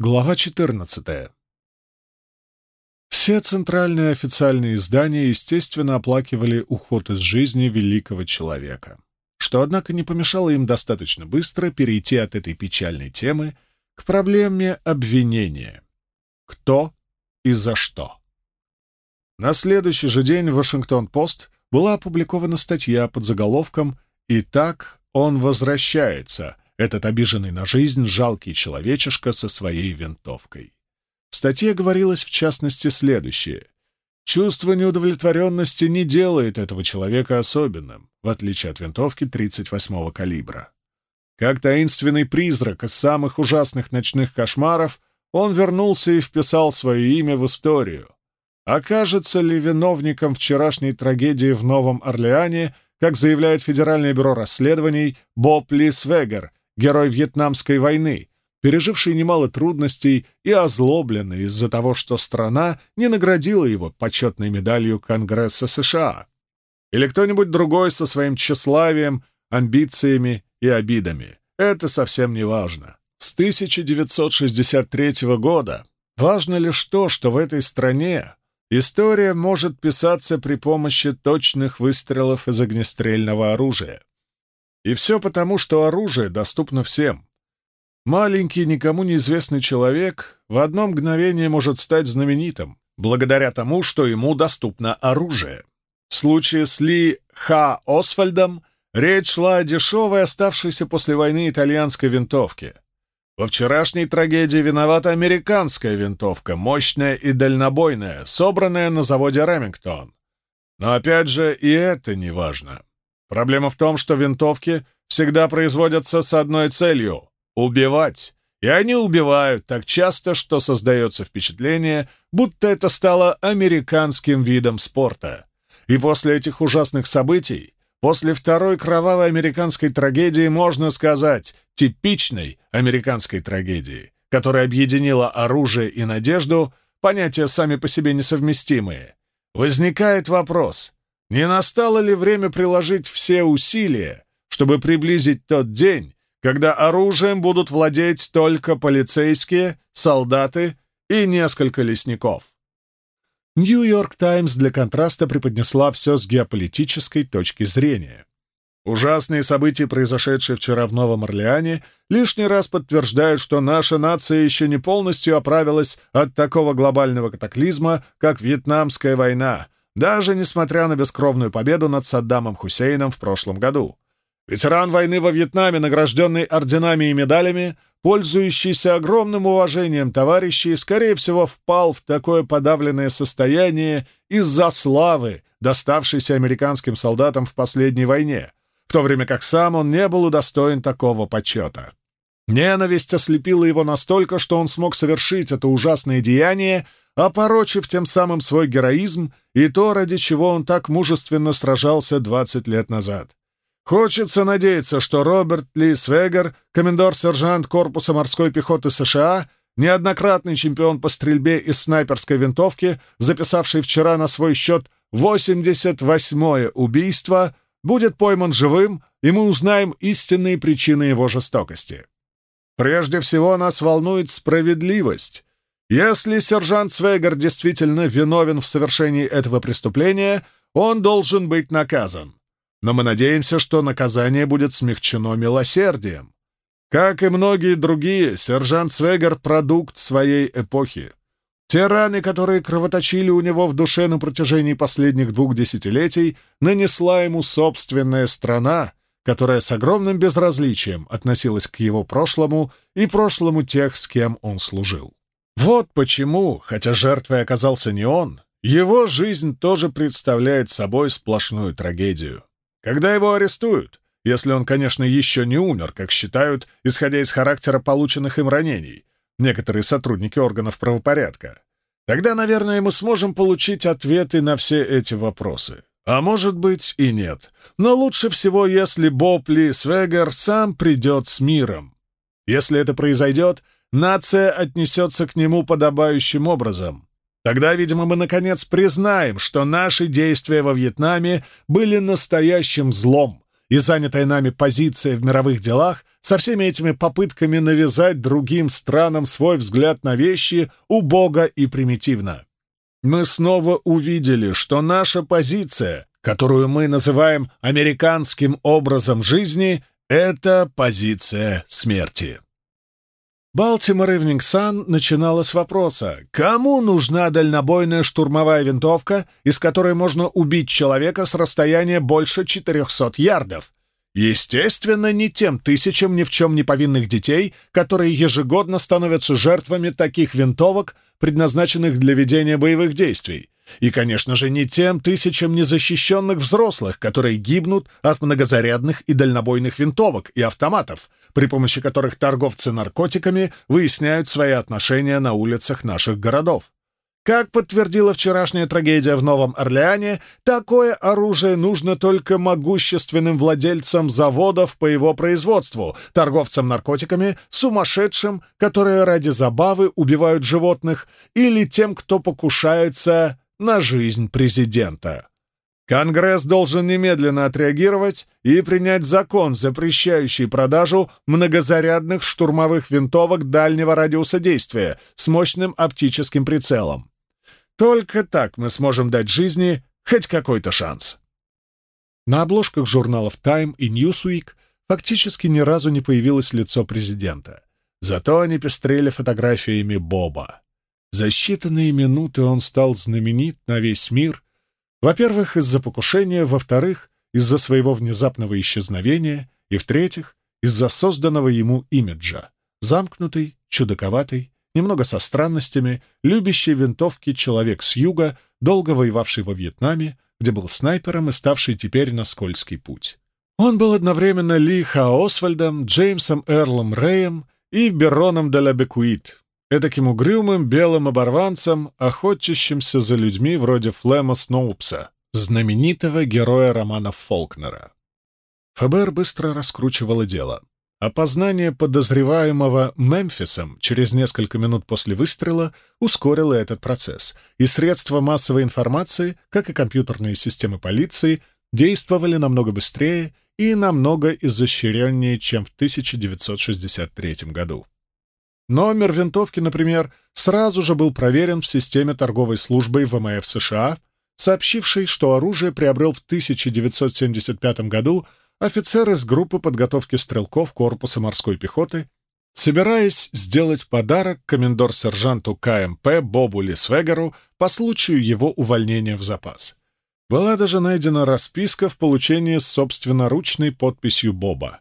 Глава 14. Все центральные официальные издания, естественно, оплакивали уход из жизни великого человека, что, однако, не помешало им достаточно быстро перейти от этой печальной темы к проблеме обвинения. Кто и за что? На следующий же день в «Вашингтон-Пост» была опубликована статья под заголовком «И так он возвращается», этот обиженный на жизнь жалкий человечишка со своей винтовкой. В статье говорилось в частности следующее. Чувство неудовлетворенности не делает этого человека особенным, в отличие от винтовки 38-го калибра. Как таинственный призрак из самых ужасных ночных кошмаров, он вернулся и вписал свое имя в историю. Окажется ли виновником вчерашней трагедии в Новом Орлеане, как заявляет Федеральное бюро расследований, Боб Лисвегер, герой Вьетнамской войны, переживший немало трудностей и озлобленный из-за того, что страна не наградила его почетной медалью Конгресса США. Или кто-нибудь другой со своим тщеславием, амбициями и обидами. Это совсем не важно. С 1963 года важно лишь то, что в этой стране история может писаться при помощи точных выстрелов из огнестрельного оружия. И все потому, что оружие доступно всем. Маленький, никому неизвестный человек в одно мгновение может стать знаменитым, благодаря тому, что ему доступно оружие. В случае с Ли Ха Освальдом речь шла о дешевой, оставшейся после войны итальянской винтовке. Во вчерашней трагедии виновата американская винтовка, мощная и дальнобойная, собранная на заводе Ремингтон. Но опять же, и это не важно. Проблема в том, что винтовки всегда производятся с одной целью — убивать. И они убивают так часто, что создается впечатление, будто это стало американским видом спорта. И после этих ужасных событий, после второй кровавой американской трагедии, можно сказать, типичной американской трагедии, которая объединила оружие и надежду, понятия сами по себе несовместимые, возникает вопрос — не настало ли время приложить все усилия, чтобы приблизить тот день, когда оружием будут владеть только полицейские, солдаты и несколько лесников? Нью-Йорк Таймс для контраста преподнесла все с геополитической точки зрения. Ужасные события, произошедшие вчера в Новом Орлеане, лишний раз подтверждают, что наша нация еще не полностью оправилась от такого глобального катаклизма, как Вьетнамская война — даже несмотря на бескровную победу над Саддамом Хусейном в прошлом году. Ветеран войны во Вьетнаме, награжденный орденами и медалями, пользующийся огромным уважением товарищей, скорее всего, впал в такое подавленное состояние из-за славы, доставшейся американским солдатам в последней войне, в то время как сам он не был удостоен такого почета. Ненависть ослепила его настолько, что он смог совершить это ужасное деяние, опорочив тем самым свой героизм и то, ради чего он так мужественно сражался 20 лет назад. Хочется надеяться, что Роберт Ли Свегер, комендор-сержант Корпуса морской пехоты США, неоднократный чемпион по стрельбе из снайперской винтовки, записавший вчера на свой счет 88-е убийство, будет пойман живым, и мы узнаем истинные причины его жестокости. Прежде всего нас волнует справедливость, если сержант Свегер действительно виновен в совершении этого преступления, он должен быть наказан. Но мы надеемся, что наказание будет смягчено милосердием. Как и многие другие, сержант Свегер — продукт своей эпохи. Те раны, которые кровоточили у него в душе на протяжении последних двух десятилетий, нанесла ему собственная страна, которая с огромным безразличием относилась к его прошлому и прошлому тех, с кем он служил. Вот почему, хотя жертвой оказался не он, его жизнь тоже представляет собой сплошную трагедию. Когда его арестуют, если он, конечно, еще не умер, как считают, исходя из характера полученных им ранений, некоторые сотрудники органов правопорядка, тогда, наверное, мы сможем получить ответы на все эти вопросы. А может быть и нет. Но лучше всего, если Боб Ли Свегер сам придет с миром. Если это произойдет — нация отнесется к нему подобающим образом. Тогда, видимо, мы наконец признаем, что наши действия во Вьетнаме были настоящим злом, и занятая нами позиция в мировых делах со всеми этими попытками навязать другим странам свой взгляд на вещи убого и примитивно. Мы снова увидели, что наша позиция, которую мы называем американским образом жизни, это позиция смерти. Балтимор Ивнинг Сан начинала с вопроса, кому нужна дальнобойная штурмовая винтовка, из которой можно убить человека с расстояния больше 400 ярдов? Естественно, не тем тысячам ни в чем не повинных детей, которые ежегодно становятся жертвами таких винтовок, предназначенных для ведения боевых действий. И, конечно же, не тем тысячам незащищенных взрослых, которые гибнут от многозарядных и дальнобойных винтовок и автоматов, при помощи которых торговцы наркотиками выясняют свои отношения на улицах наших городов. Как подтвердила вчерашняя трагедия в Новом Орлеане, такое оружие нужно только могущественным владельцам заводов по его производству, торговцам наркотиками, сумасшедшим, которые ради забавы убивают животных, или тем, кто покушается на жизнь президента. Конгресс должен немедленно отреагировать и принять закон, запрещающий продажу многозарядных штурмовых винтовок дальнего радиуса действия с мощным оптическим прицелом. Только так мы сможем дать жизни хоть какой-то шанс. На обложках журналов Time и Newsweek фактически ни разу не появилось лицо президента. Зато они пестрели фотографиями Боба. За считанные минуты он стал знаменит на весь мир, во-первых, из-за покушения, во-вторых, из-за своего внезапного исчезновения, и, в-третьих, из-за созданного ему имиджа. Замкнутый, чудаковатый, немного со странностями, любящий винтовки человек с юга, долго воевавший во Вьетнаме, где был снайпером и ставший теперь на скользкий путь. Он был одновременно Ли Хао Освальдом, Джеймсом Эрлом Рэем и Бероном де ла Бекуит, эдаким угрюмым белым оборванцем, охотящимся за людьми вроде Флема Сноупса, знаменитого героя романов Фолкнера. ФБР быстро раскручивало дело. Опознание подозреваемого Мемфисом через несколько минут после выстрела ускорило этот процесс, и средства массовой информации, как и компьютерные системы полиции, действовали намного быстрее и намного изощреннее, чем в 1963 году. Номер винтовки, например, сразу же был проверен в системе торговой службы ВМФ США, сообщившей, что оружие приобрел в 1975 году офицер из группы подготовки стрелков Корпуса морской пехоты, собираясь сделать подарок комендор-сержанту КМП Бобу Лисвегеру по случаю его увольнения в запас. Была даже найдена расписка в получении с собственноручной подписью Боба.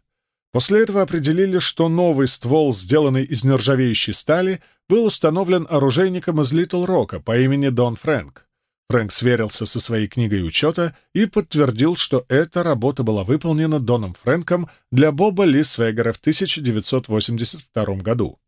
После этого определили, что новый ствол, сделанный из нержавеющей стали, был установлен оружейником из Литл Рока по имени Дон Фрэнк. Фрэнк сверился со своей книгой учета и подтвердил, что эта работа была выполнена Доном Фрэнком для Боба Ли Свегера в 1982 году.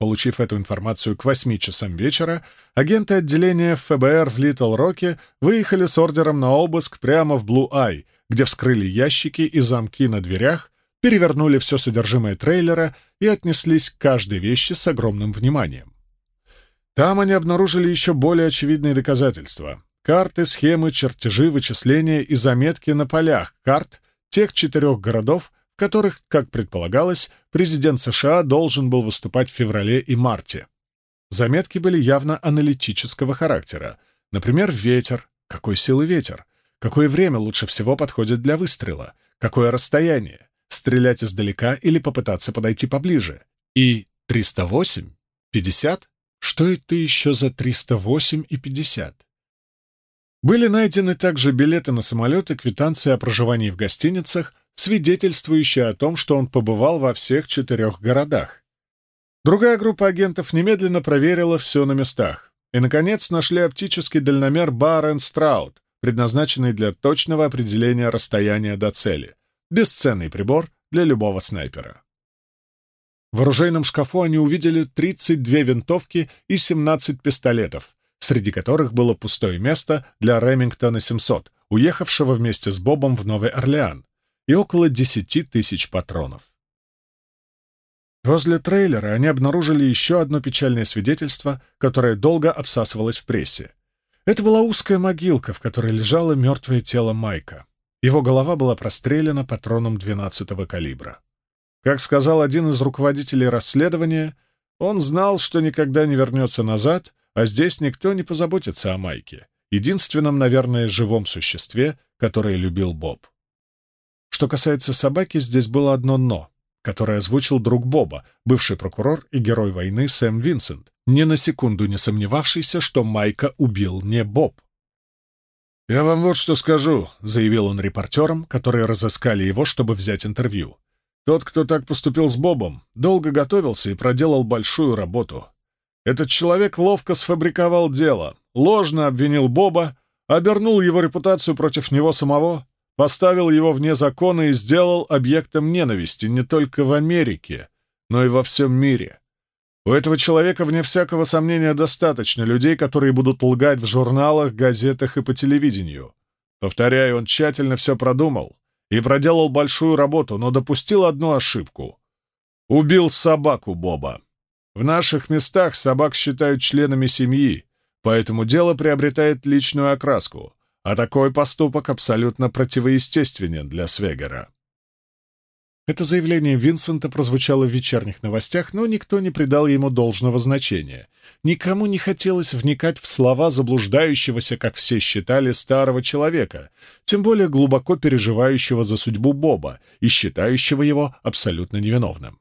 Получив эту информацию к 8 часам вечера, агенты отделения ФБР в Литл-Роке выехали с ордером на обыск прямо в Блу-Ай, где вскрыли ящики и замки на дверях, перевернули все содержимое трейлера и отнеслись к каждой вещи с огромным вниманием. Там они обнаружили еще более очевидные доказательства. Карты, схемы, чертежи, вычисления и заметки на полях карт тех четырех городов, в которых, как предполагалось, президент США должен был выступать в феврале и марте. Заметки были явно аналитического характера. Например, ветер. Какой силы ветер? Какое время лучше всего подходит для выстрела? Какое расстояние? Стрелять издалека или попытаться подойти поближе. И 308? 50? Что это еще за 308 и 50? Были найдены также билеты на самолет и квитанции о проживании в гостиницах, свидетельствующие о том, что он побывал во всех четырех городах. Другая группа агентов немедленно проверила все на местах. И, наконец, нашли оптический дальномер Барен Страут, предназначенный для точного определения расстояния до цели. Бесценный прибор для любого снайпера. В оружейном шкафу они увидели 32 винтовки и 17 пистолетов, среди которых было пустое место для Ремингтона 700, уехавшего вместе с Бобом в Новый Орлеан, и около 10 тысяч патронов. Возле трейлера они обнаружили еще одно печальное свидетельство, которое долго обсасывалось в прессе. Это была узкая могилка, в которой лежало мертвое тело Майка. Его голова была прострелена патроном 12-го калибра. Как сказал один из руководителей расследования, он знал, что никогда не вернется назад, а здесь никто не позаботится о Майке, единственном, наверное, живом существе, которое любил Боб. Что касается собаки, здесь было одно «но», которое озвучил друг Боба, бывший прокурор и герой войны Сэм Винсент, ни на секунду не сомневавшийся, что Майка убил не Боб. «Я вам вот что скажу», — заявил он репортерам, которые разыскали его, чтобы взять интервью. «Тот, кто так поступил с Бобом, долго готовился и проделал большую работу. Этот человек ловко сфабриковал дело, ложно обвинил Боба, обернул его репутацию против него самого, поставил его вне закона и сделал объектом ненависти не только в Америке, но и во всем мире. У этого человека, вне всякого сомнения, достаточно людей, которые будут лгать в журналах, газетах и по телевидению. Повторяю, он тщательно все продумал и проделал большую работу, но допустил одну ошибку. Убил собаку Боба. В наших местах собак считают членами семьи, поэтому дело приобретает личную окраску, а такой поступок абсолютно противоестественен для Свегера. Это заявление Винсента прозвучало в вечерних новостях, но никто не придал ему должного значения. Никому не хотелось вникать в слова заблуждающегося, как все считали, старого человека, тем более глубоко переживающего за судьбу Боба и считающего его абсолютно невиновным.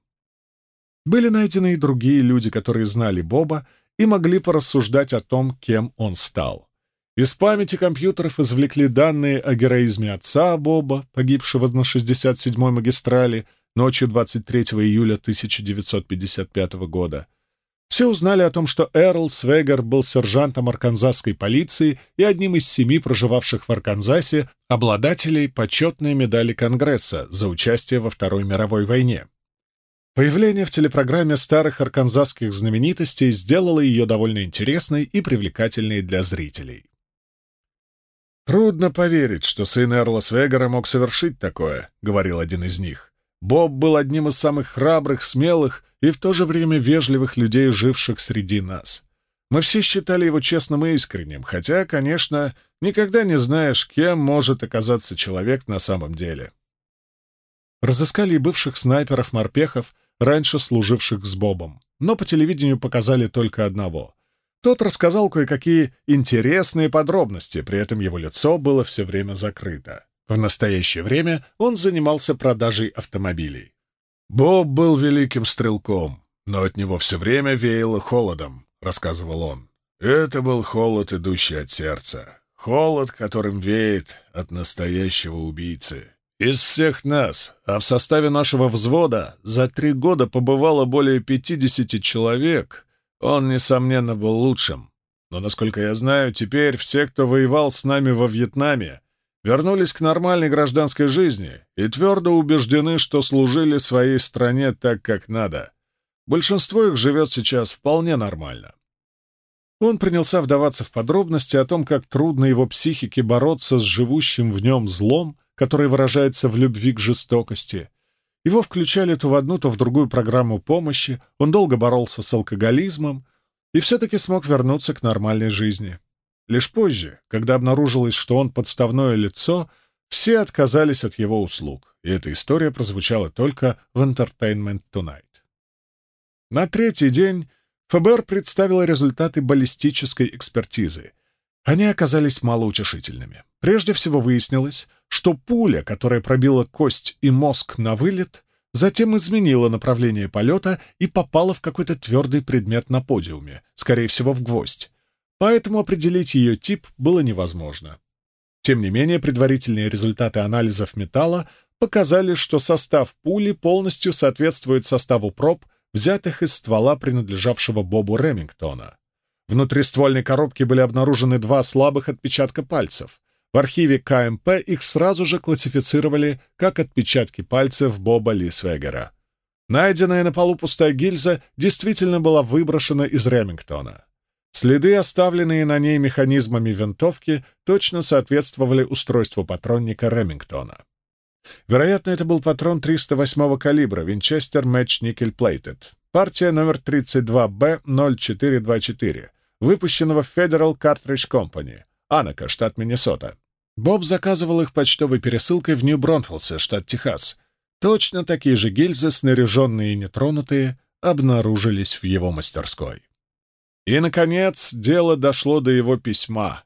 Были найдены и другие люди, которые знали Боба и могли порассуждать о том, кем он стал. Из памяти компьютеров извлекли данные о героизме отца Боба, погибшего на 67-й магистрали ночью 23 июля 1955 года. Все узнали о том, что Эрл Свегер был сержантом арканзасской полиции и одним из семи проживавших в Арканзасе обладателей почетной медали Конгресса за участие во Второй мировой войне. Появление в телепрограмме старых арканзасских знаменитостей сделало ее довольно интересной и привлекательной для зрителей. «Трудно поверить, что сын Эрла Свегера мог совершить такое», — говорил один из них. «Боб был одним из самых храбрых, смелых и в то же время вежливых людей, живших среди нас. Мы все считали его честным и искренним, хотя, конечно, никогда не знаешь, кем может оказаться человек на самом деле». Разыскали и бывших снайперов-морпехов, раньше служивших с Бобом, но по телевидению показали только одного — тот рассказал кое-какие интересные подробности, при этом его лицо было все время закрыто. В настоящее время он занимался продажей автомобилей. «Боб был великим стрелком, но от него все время веяло холодом», — рассказывал он. «Это был холод, идущий от сердца. Холод, которым веет от настоящего убийцы. Из всех нас, а в составе нашего взвода за три года побывало более пятидесяти человек, он, несомненно, был лучшим. Но, насколько я знаю, теперь все, кто воевал с нами во Вьетнаме, вернулись к нормальной гражданской жизни и твердо убеждены, что служили своей стране так, как надо. Большинство их живет сейчас вполне нормально. Он принялся вдаваться в подробности о том, как трудно его психике бороться с живущим в нем злом, который выражается в любви к жестокости — его включали то в одну, то в другую программу помощи, он долго боролся с алкоголизмом и все-таки смог вернуться к нормальной жизни. Лишь позже, когда обнаружилось, что он подставное лицо, все отказались от его услуг, и эта история прозвучала только в Entertainment Tonight. На третий день ФБР представило результаты баллистической экспертизы. Они оказались малоутешительными. Прежде всего выяснилось, что пуля, которая пробила кость и мозг на вылет, затем изменила направление полета и попала в какой-то твердый предмет на подиуме, скорее всего, в гвоздь. Поэтому определить ее тип было невозможно. Тем не менее, предварительные результаты анализов металла показали, что состав пули полностью соответствует составу проб, взятых из ствола, принадлежавшего Бобу Ремингтона. Внутри ствольной коробки были обнаружены два слабых отпечатка пальцев. В архиве КМП их сразу же классифицировали как отпечатки пальцев Боба Лисвегера. Найденная на полу пустая гильза действительно была выброшена из Ремингтона. Следы, оставленные на ней механизмами винтовки, точно соответствовали устройству патронника Ремингтона. Вероятно, это был патрон 308-го калибра Винчестер Match Nickel Plated, партия номер 32B0424, выпущенного в Federal Cartridge Company, Анака, штат Миннесота. Боб заказывал их почтовой пересылкой в Нью-Бронфолсе, штат Техас. Точно такие же гильзы, снаряженные и нетронутые, обнаружились в его мастерской. И, наконец, дело дошло до его письма.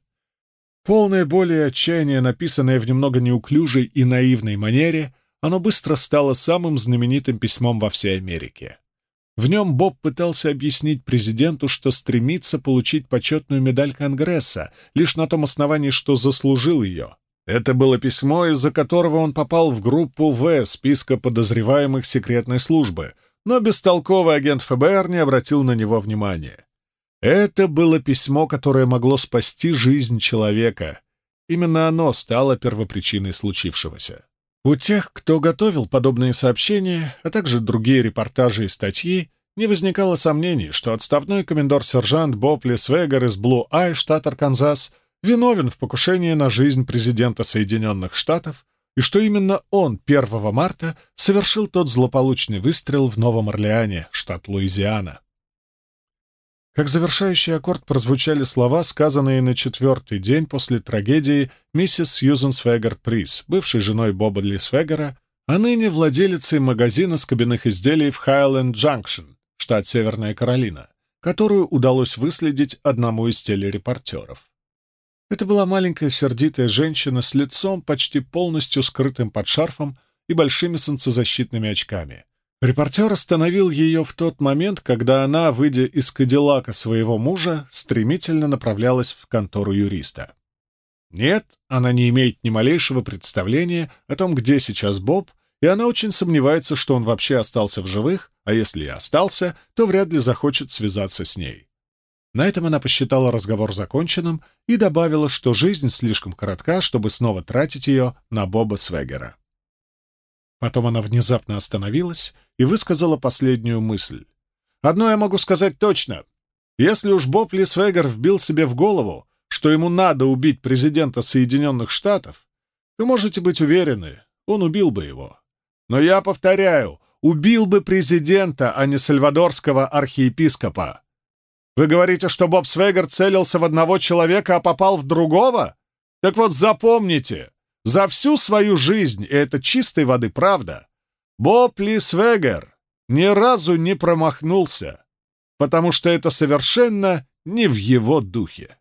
Полное боли и отчаяния, написанное в немного неуклюжей и наивной манере, оно быстро стало самым знаменитым письмом во всей Америке. В нем Боб пытался объяснить президенту, что стремится получить почетную медаль Конгресса лишь на том основании, что заслужил ее. Это было письмо, из-за которого он попал в группу В списка подозреваемых секретной службы, но бестолковый агент ФБР не обратил на него внимания. Это было письмо, которое могло спасти жизнь человека. Именно оно стало первопричиной случившегося. У тех, кто готовил подобные сообщения, а также другие репортажи и статьи, не возникало сомнений, что отставной комендор-сержант Боб Лесвегер из Блу Ай, штат Арканзас, виновен в покушении на жизнь президента Соединенных Штатов и что именно он 1 марта совершил тот злополучный выстрел в Новом Орлеане, штат Луизиана. Как завершающий аккорд прозвучали слова, сказанные на четвертый день после трагедии миссис Сьюзен Свегер Прис, бывшей женой Боба Ли Свегера, а ныне владелицей магазина скобяных изделий в Хайленд Джанкшн, штат Северная Каролина, которую удалось выследить одному из телерепортеров. Это была маленькая сердитая женщина с лицом, почти полностью скрытым под шарфом и большими солнцезащитными очками. Репортер остановил ее в тот момент, когда она, выйдя из кадиллака своего мужа, стремительно направлялась в контору юриста. Нет, она не имеет ни малейшего представления о том, где сейчас Боб, и она очень сомневается, что он вообще остался в живых, а если и остался, то вряд ли захочет связаться с ней. На этом она посчитала разговор законченным и добавила, что жизнь слишком коротка, чтобы снова тратить ее на Боба Свегера. Потом она внезапно остановилась и высказала последнюю мысль. «Одно я могу сказать точно. Если уж Боб Лисвегер вбил себе в голову, что ему надо убить президента Соединенных Штатов, то можете быть уверены, он убил бы его. Но я повторяю, убил бы президента, а не сальвадорского архиепископа. Вы говорите, что Боб Свегер целился в одного человека, а попал в другого? Так вот запомните, за всю свою жизнь, и это чистой воды правда, Боб Ли Свегер ни разу не промахнулся, потому что это совершенно не в его духе.